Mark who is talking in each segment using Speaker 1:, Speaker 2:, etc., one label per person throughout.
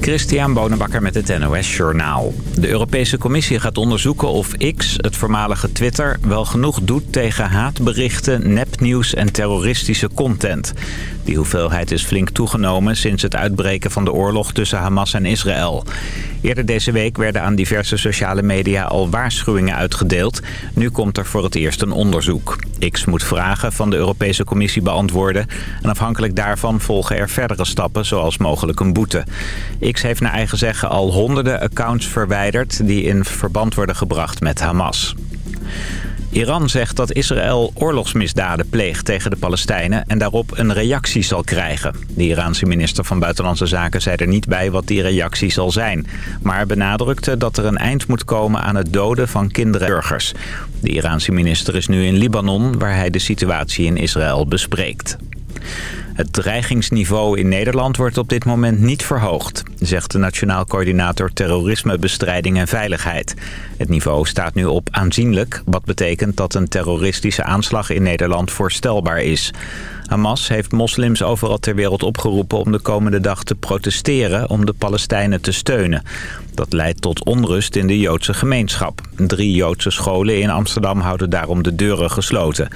Speaker 1: Christian Bonenbakker met het NOS Journaal. De Europese Commissie gaat onderzoeken of X, het voormalige Twitter... wel genoeg doet tegen haatberichten, nepnieuws en terroristische content. Die hoeveelheid is flink toegenomen sinds het uitbreken van de oorlog tussen Hamas en Israël. Eerder deze week werden aan diverse sociale media al waarschuwingen uitgedeeld. Nu komt er voor het eerst een onderzoek. X moet vragen van de Europese Commissie beantwoorden. En afhankelijk daarvan volgen er verdere stappen, zoals mogelijk een boete. X heeft naar eigen zeggen al honderden accounts verwijderd... die in verband worden gebracht met Hamas. Iran zegt dat Israël oorlogsmisdaden pleegt tegen de Palestijnen... en daarop een reactie zal krijgen. De Iraanse minister van Buitenlandse Zaken zei er niet bij wat die reactie zal zijn... maar benadrukte dat er een eind moet komen aan het doden van kinderen en burgers. De Iraanse minister is nu in Libanon, waar hij de situatie in Israël bespreekt. Het dreigingsniveau in Nederland wordt op dit moment niet verhoogd, zegt de Nationaal Coördinator Terrorismebestrijding en Veiligheid. Het niveau staat nu op aanzienlijk, wat betekent dat een terroristische aanslag in Nederland voorstelbaar is. Hamas heeft moslims overal ter wereld opgeroepen om de komende dag te protesteren om de Palestijnen te steunen. Dat leidt tot onrust in de Joodse gemeenschap. Drie Joodse scholen in Amsterdam houden daarom de deuren gesloten.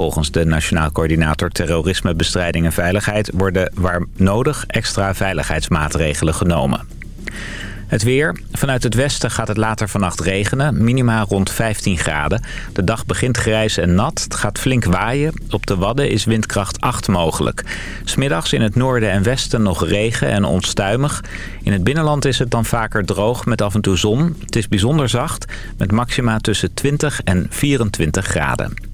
Speaker 1: Volgens de Nationaal Coördinator Terrorismebestrijding en Veiligheid... worden waar nodig extra veiligheidsmaatregelen genomen. Het weer. Vanuit het westen gaat het later vannacht regenen. Minima rond 15 graden. De dag begint grijs en nat. Het gaat flink waaien. Op de Wadden is windkracht 8 mogelijk. Smiddags in het noorden en westen nog regen en onstuimig. In het binnenland is het dan vaker droog met af en toe zon. Het is bijzonder zacht met maxima tussen 20 en 24 graden.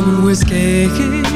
Speaker 2: rum and whiskey.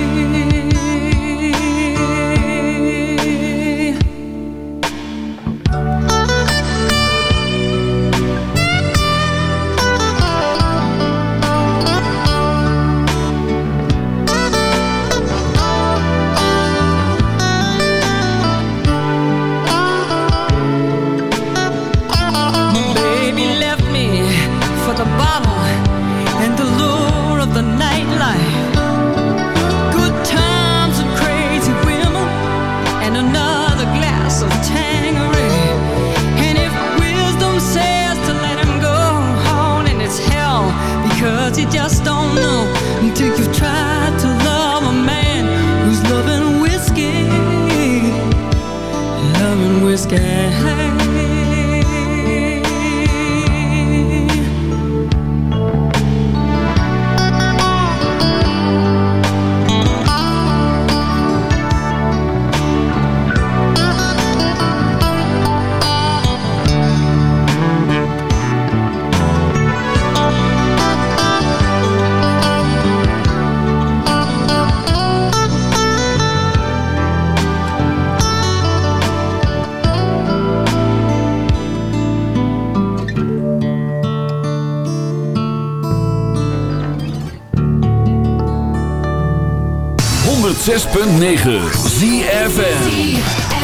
Speaker 2: 106.9 ZFN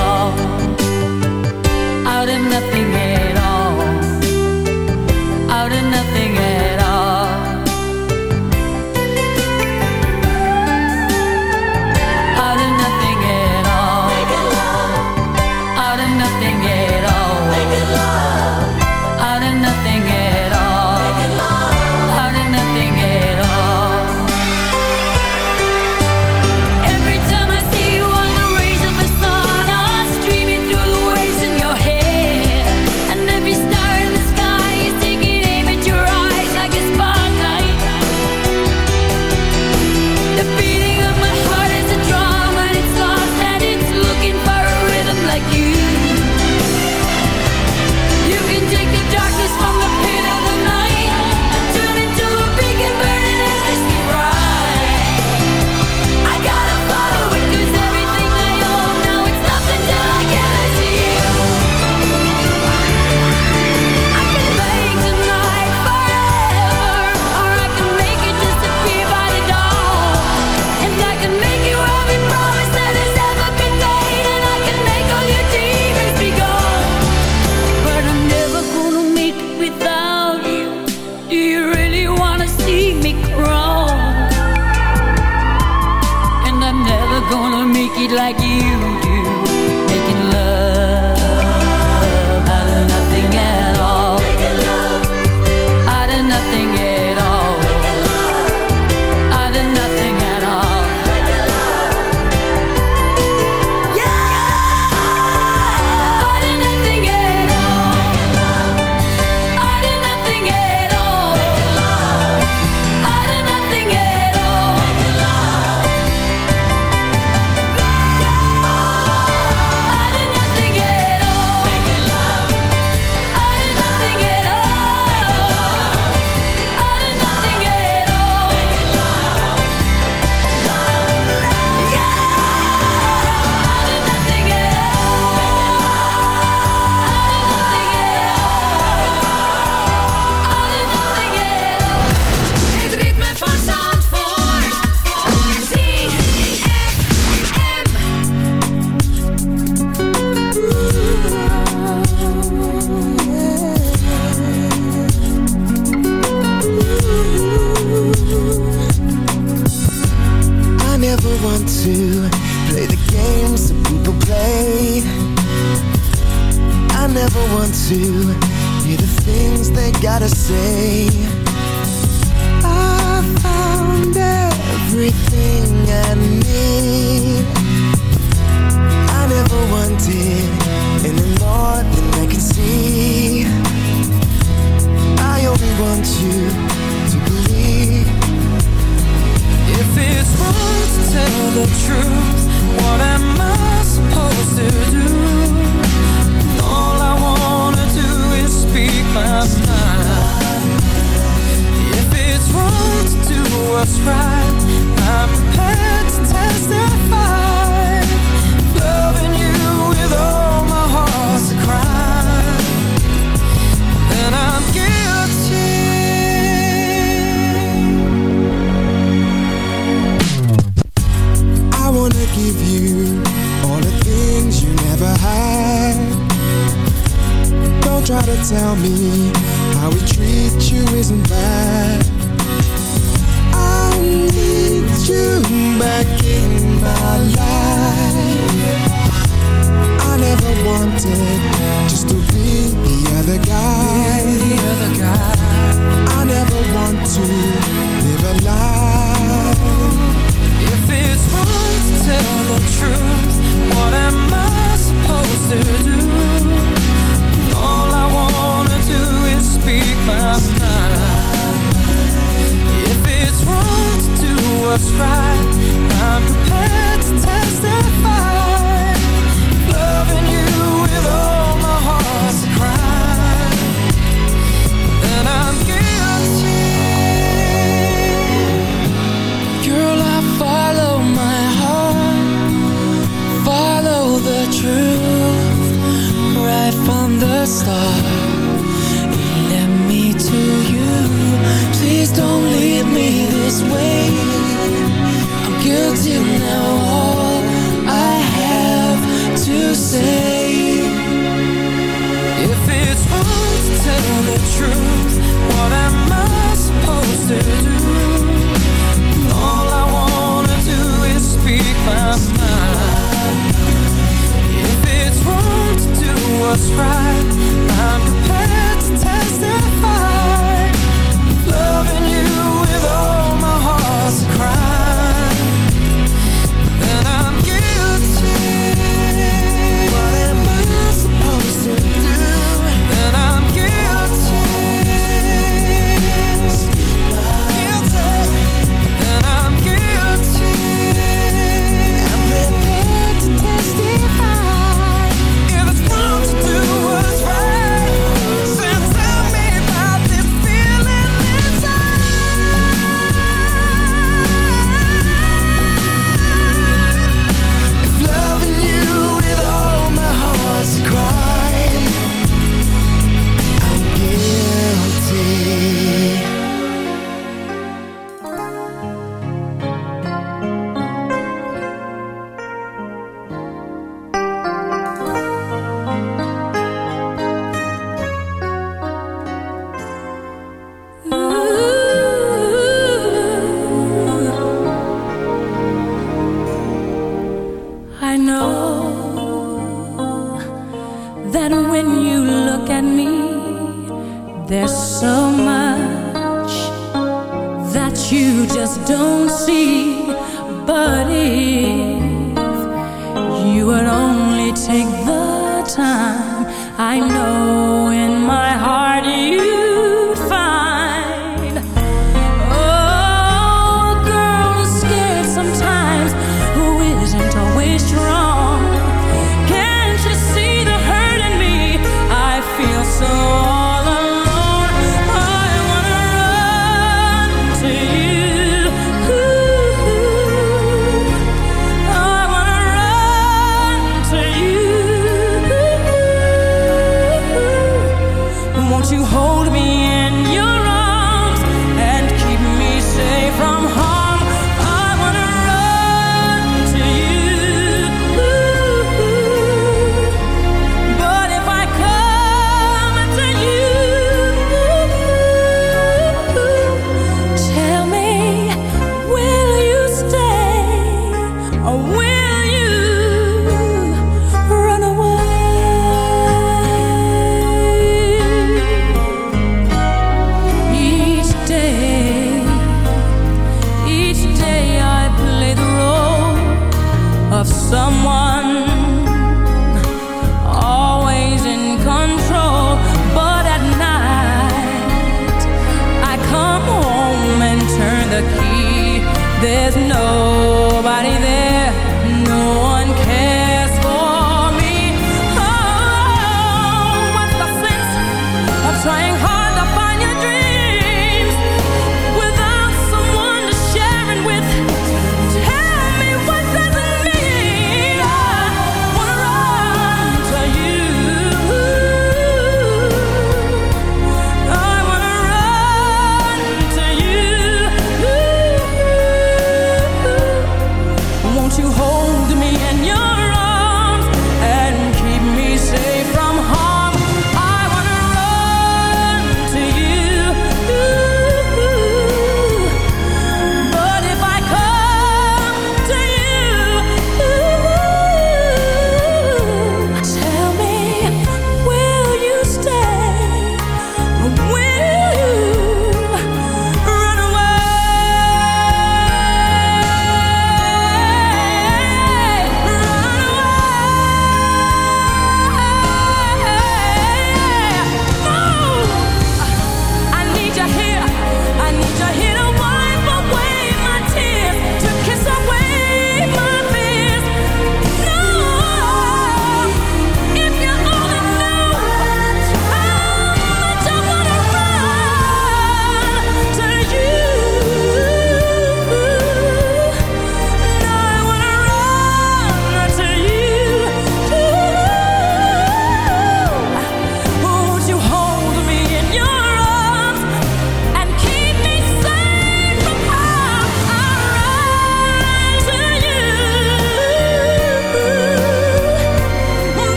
Speaker 2: Tell me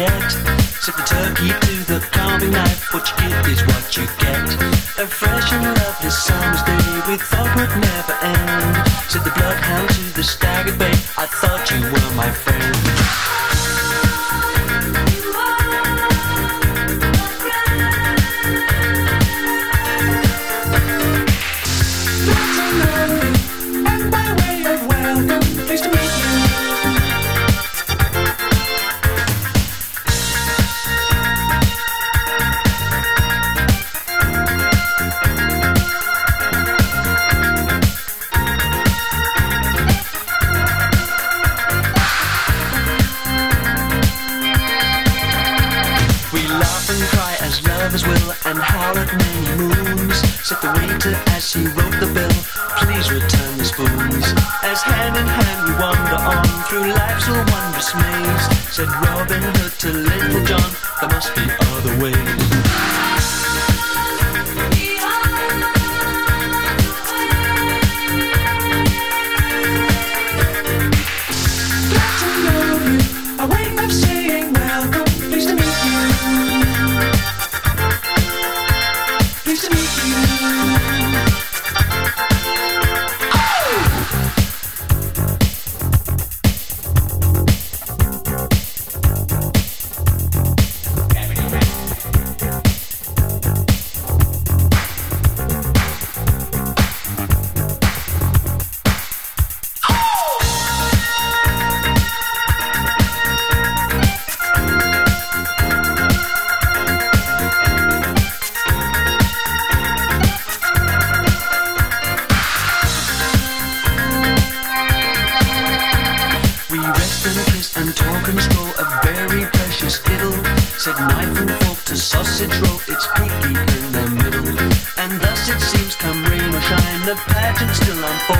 Speaker 3: yet. Set the turkey to the carving knife. What you get is what you get. A fresh and lovely summer's day we thought would never end. Said the bloodhound to the stag bay. I thought you were my friend. said, roll. still
Speaker 4: I'm.